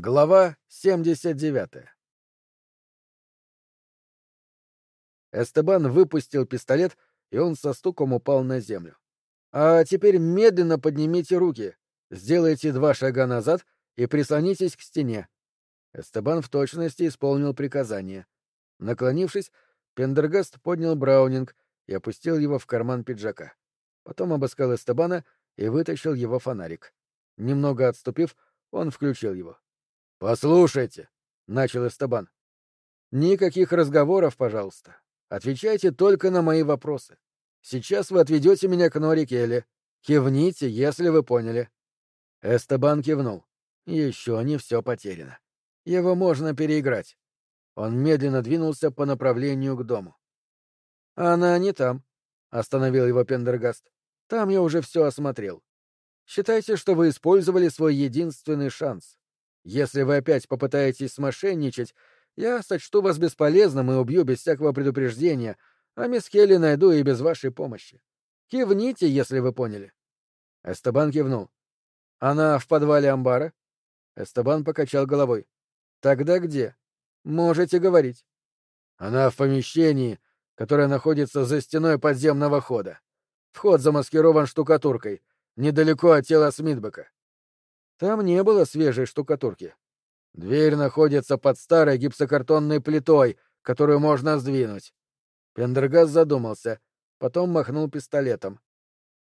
Глава 79 Эстебан выпустил пистолет, и он со стуком упал на землю. «А теперь медленно поднимите руки, сделайте два шага назад и прислонитесь к стене». Эстебан в точности исполнил приказание. Наклонившись, Пендергаст поднял Браунинг и опустил его в карман пиджака. Потом обыскал Эстебана и вытащил его фонарик. Немного отступив, он включил его. «Послушайте», — начал Эстебан. «Никаких разговоров, пожалуйста. Отвечайте только на мои вопросы. Сейчас вы отведете меня к Нори Келли. Кивните, если вы поняли». Эстебан кивнул. Еще не все потеряно. Его можно переиграть. Он медленно двинулся по направлению к дому. «Она не там», — остановил его Пендергаст. «Там я уже все осмотрел. Считайте, что вы использовали свой единственный шанс. Если вы опять попытаетесь смошенничать, я сочту вас бесполезным и убью без всякого предупреждения, а мисс Келли найду и без вашей помощи. Кивните, если вы поняли. Эстебан кивнул. Она в подвале амбара? Эстебан покачал головой. Тогда где? Можете говорить. Она в помещении, которое находится за стеной подземного хода. Вход замаскирован штукатуркой, недалеко от тела Смитбека. Там не было свежей штукатурки. Дверь находится под старой гипсокартонной плитой, которую можно сдвинуть. Пендергас задумался, потом махнул пистолетом.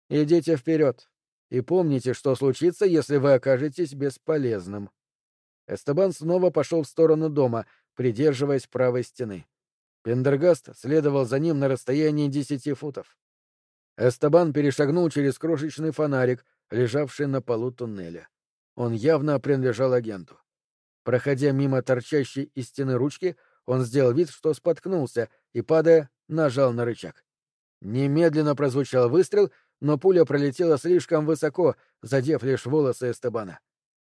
«Идите вперед и помните, что случится, если вы окажетесь бесполезным». Эстебан снова пошел в сторону дома, придерживаясь правой стены. Пендергаст следовал за ним на расстоянии десяти футов. Эстебан перешагнул через крошечный фонарик, лежавший на полу туннеля. Он явно принадлежал агенту. Проходя мимо торчащей из стены ручки, он сделал вид, что споткнулся, и, падая, нажал на рычаг. Немедленно прозвучал выстрел, но пуля пролетела слишком высоко, задев лишь волосы Эстебана.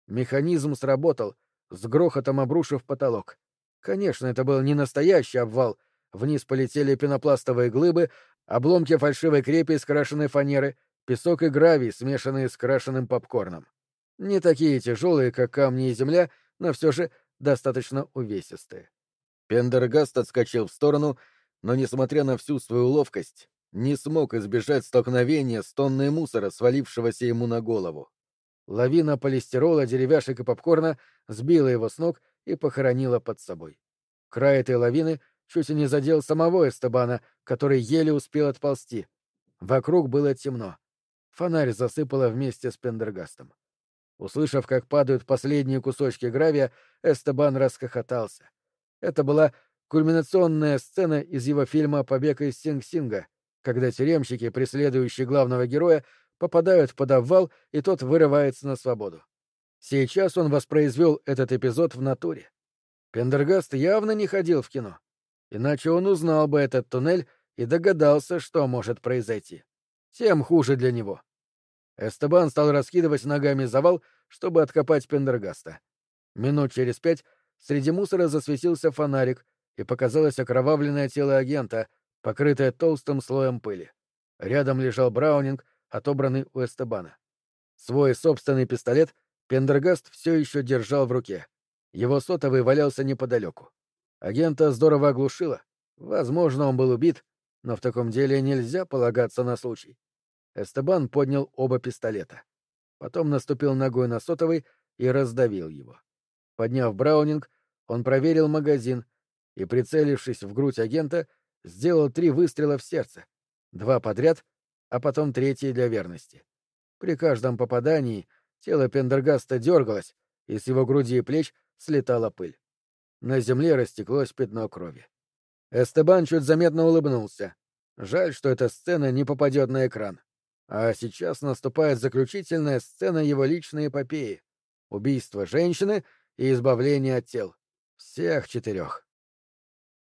Механизм сработал, с грохотом обрушив потолок. Конечно, это был не настоящий обвал. Вниз полетели пенопластовые глыбы, обломки фальшивой крепи из крашеной фанеры, песок и гравий, смешанные с крашеным попкорном. Не такие тяжелые, как камни и земля, но все же достаточно увесистые. Пендергаст отскочил в сторону, но, несмотря на всю свою ловкость, не смог избежать столкновения с тонной мусора, свалившегося ему на голову. Лавина полистирола, деревяшек и попкорна сбила его с ног и похоронила под собой. Край этой лавины чуть не задел самого Эстебана, который еле успел отползти. Вокруг было темно. Фонарь засыпало вместе с Пендергастом. Услышав, как падают последние кусочки гравия, Эстебан расхохотался. Это была кульминационная сцена из его фильма «Побег из Синг-Синга», когда тюремщики, преследующие главного героя, попадают под обвал, и тот вырывается на свободу. Сейчас он воспроизвел этот эпизод в натуре. Пендергаст явно не ходил в кино. Иначе он узнал бы этот туннель и догадался, что может произойти. Тем хуже для него. Эстебан стал раскидывать ногами завал, чтобы откопать Пендергаста. Минут через пять среди мусора засветился фонарик, и показалось окровавленное тело агента, покрытое толстым слоем пыли. Рядом лежал Браунинг, отобранный у Эстебана. Свой собственный пистолет Пендергаст все еще держал в руке. Его сотовый валялся неподалеку. Агента здорово оглушило. Возможно, он был убит, но в таком деле нельзя полагаться на случай. Эстебан поднял оба пистолета. Потом наступил ногой на сотовый и раздавил его. Подняв Браунинг, он проверил магазин и, прицелившись в грудь агента, сделал три выстрела в сердце. Два подряд, а потом третий для верности. При каждом попадании тело Пендергаста дергалось, и с его груди и плеч слетала пыль. На земле растеклось пятно крови. Эстебан чуть заметно улыбнулся. Жаль, что эта сцена не попадет на экран. А сейчас наступает заключительная сцена его личной эпопеи — убийство женщины и избавление от тел. Всех четырех.